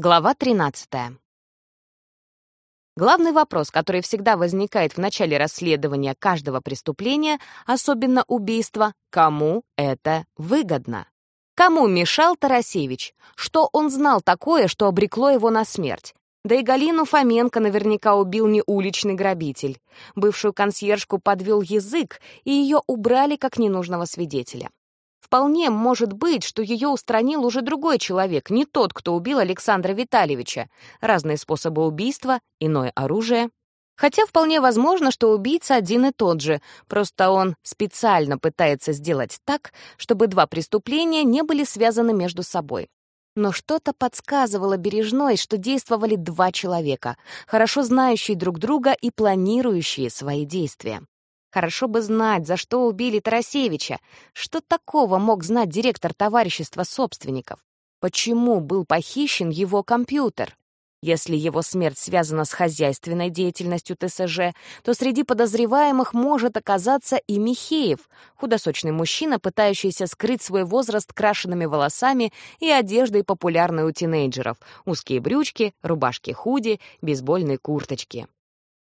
Глава 13. Главный вопрос, который всегда возникает в начале расследования каждого преступления, особенно убийства, кому это выгодно? Кому мешал Тарасевич? Что он знал такое, что обрекло его на смерть? Да и Галину Фоменко наверняка убил не уличный грабитель. Бывшую консьержку подвел язык, и ее убрали как ненужного свидетеля. Вполне может быть, что ее устранил уже другой человек, не тот, кто убил Александра Витальевича. Разные способы убийства, иное оружие. Хотя вполне возможно, что убийца один и тот же, просто он специально пытается сделать так, чтобы два преступления не были связаны между собой. Но что-то подсказывало Бережной, что действовали два человека, хорошо знающие друг друга и планирующие свои действия. Хорошо бы знать, за что убили Тарасевича. Что такого мог знать директор товарищества собственников? Почему был похищен его компьютер? Если его смерть связана с хозяйственной деятельностью ТСЖ, то среди подозреваемых может оказаться и Михеев, худосочный мужчина, пытающийся скрыть свой возраст крашенными волосами и одеждой, популярной у тинейджеров, узкие брючки, рубашки худи, бейсбольные курточки.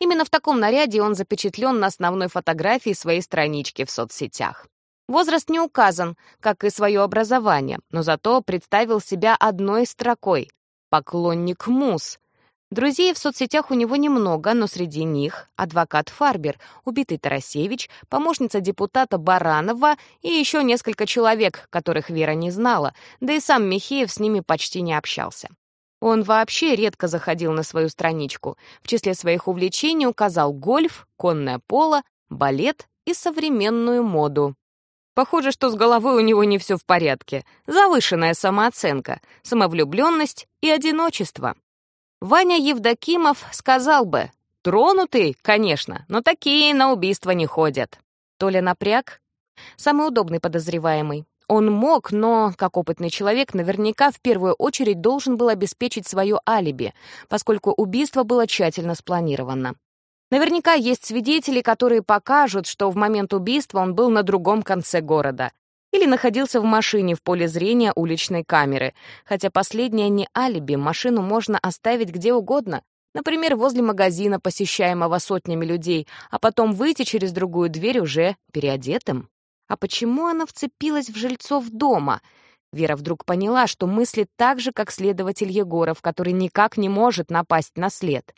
Именно в таком наряде он запечатлен на основной фотографии своей странички в соцсетях. Возраст не указан, как и свое образование, но зато представил себя одной строкой — поклонник мус. Друзей в соцсетях у него немного, но среди них адвокат Фарбер, убитый Тарасевич, помощница депутата Баранова и еще несколько человек, которых Вера не знала, да и сам Михеев с ними почти не общался. Он вообще редко заходил на свою страничку. В числе своих увлечений указал гольф, конное поло, балет и современную моду. Похоже, что с головой у него не все в порядке. Завышенная самооценка, самовлюбленность и одиночество. Ваня Евдокимов сказал бы, тронутый, конечно, но такие на убийство не ходят. Толя напряг, самый удобный подозреваемый. Он мог, но, как опытный человек, наверняка в первую очередь должен был обеспечить свое алиби, поскольку убийство было тщательно спланировано. Наверняка есть свидетели, которые покажут, что в момент убийства он был на другом конце города или находился в машине в поле зрения уличной камеры, хотя последнее не алиби, машину можно оставить где угодно, например, возле магазина, посещаемого сотнями людей, а потом выйти через другую дверь уже переодетым. А почему она вцепилась в жильцов дома? Вера вдруг поняла, что мыслит так же, как следователь Егоров, который никак не может напасть на след.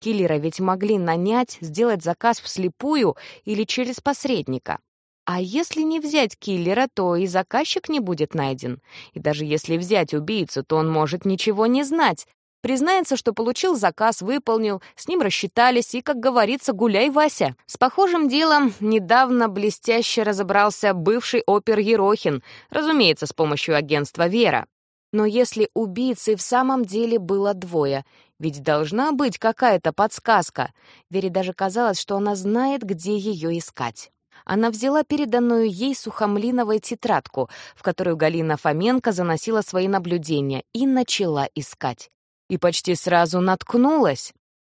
Киллера ведь могли нанять, сделать заказ вслепую или через посредника. А если не взять киллера, то и заказчик не будет найден. И даже если взять убийцу, то он может ничего не знать, Признается, что получил заказ, выполнил, с ним рассчитались, и, как говорится, гуляй, Вася. С похожим делом недавно блестяще разобрался бывший опер Ерохин, разумеется, с помощью агентства «Вера». Но если убийцы в самом деле было двое, ведь должна быть какая-то подсказка. Вере даже казалось, что она знает, где ее искать. Она взяла переданную ей сухомлиновой тетрадку, в которую Галина Фоменко заносила свои наблюдения, и начала искать и почти сразу наткнулась.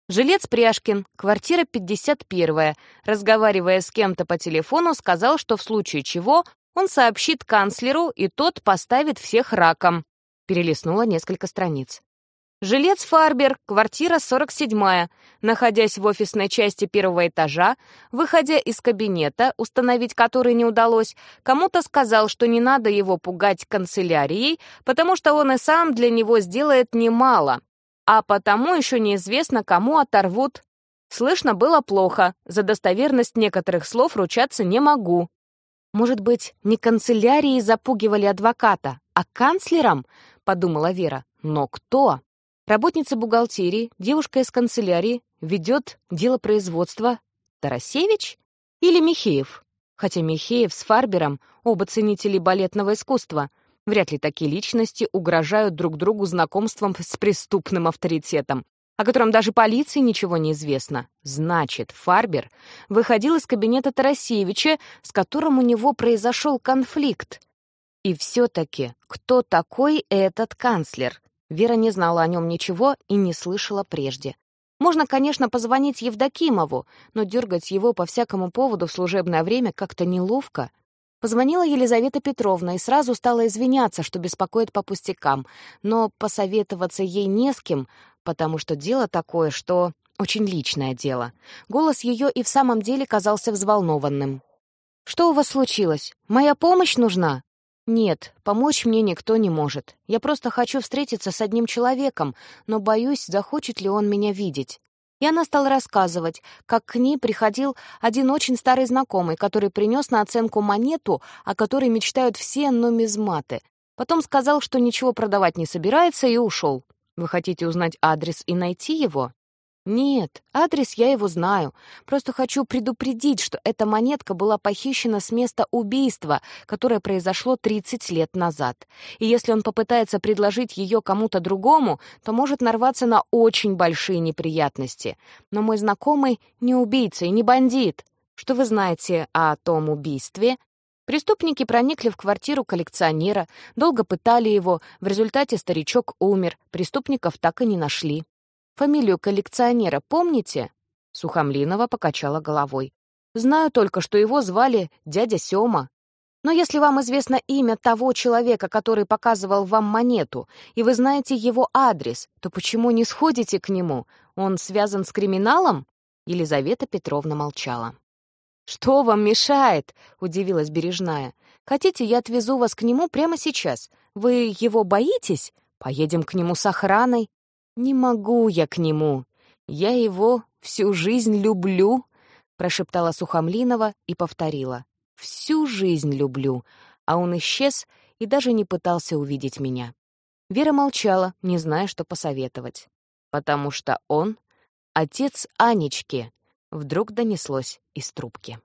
Жилец Пряшкин, квартира 51 разговаривая с кем-то по телефону, сказал, что в случае чего он сообщит канцлеру, и тот поставит всех раком. Перелистнула несколько страниц. Жилец Фарбер, квартира 47 находясь в офисной части первого этажа, выходя из кабинета, установить который не удалось, кому-то сказал, что не надо его пугать канцелярией, потому что он и сам для него сделает немало, а потому еще неизвестно, кому оторвут. Слышно было плохо, за достоверность некоторых слов ручаться не могу. Может быть, не канцелярией запугивали адвоката, а канцлером, подумала Вера. Но кто? Работница бухгалтерии, девушка из канцелярии, ведет дело производства Тарасевич или Михеев? Хотя Михеев с Фарбером оба ценители балетного искусства. Вряд ли такие личности угрожают друг другу знакомством с преступным авторитетом, о котором даже полиции ничего не известно. Значит, Фарбер выходил из кабинета Тарасевича, с которым у него произошел конфликт. И все-таки, кто такой этот канцлер? Вера не знала о нем ничего и не слышала прежде. Можно, конечно, позвонить Евдокимову, но дергать его по всякому поводу в служебное время как-то неловко. Позвонила Елизавета Петровна и сразу стала извиняться, что беспокоит по пустякам, но посоветоваться ей не с кем, потому что дело такое, что очень личное дело. Голос ее и в самом деле казался взволнованным. «Что у вас случилось? Моя помощь нужна?» «Нет, помочь мне никто не может. Я просто хочу встретиться с одним человеком, но боюсь, захочет ли он меня видеть». И она стала рассказывать, как к ней приходил один очень старый знакомый, который принес на оценку монету, о которой мечтают все нумизматы. Потом сказал, что ничего продавать не собирается, и ушел. Вы хотите узнать адрес и найти его? «Нет, адрес я его знаю. Просто хочу предупредить, что эта монетка была похищена с места убийства, которое произошло 30 лет назад. И если он попытается предложить ее кому-то другому, то может нарваться на очень большие неприятности. Но мой знакомый не убийца и не бандит. Что вы знаете о том убийстве?» Преступники проникли в квартиру коллекционера, долго пытали его, в результате старичок умер, преступников так и не нашли. Фамилию коллекционера помните?» Сухомлинова покачала головой. «Знаю только, что его звали дядя Сёма. Но если вам известно имя того человека, который показывал вам монету, и вы знаете его адрес, то почему не сходите к нему? Он связан с криминалом?» Елизавета Петровна молчала. «Что вам мешает?» — удивилась Бережная. «Хотите, я отвезу вас к нему прямо сейчас? Вы его боитесь? Поедем к нему с охраной. «Не могу я к нему. Я его всю жизнь люблю», — прошептала Сухомлинова и повторила. «Всю жизнь люблю», а он исчез и даже не пытался увидеть меня. Вера молчала, не зная, что посоветовать. «Потому что он — отец Анечки», — вдруг донеслось из трубки.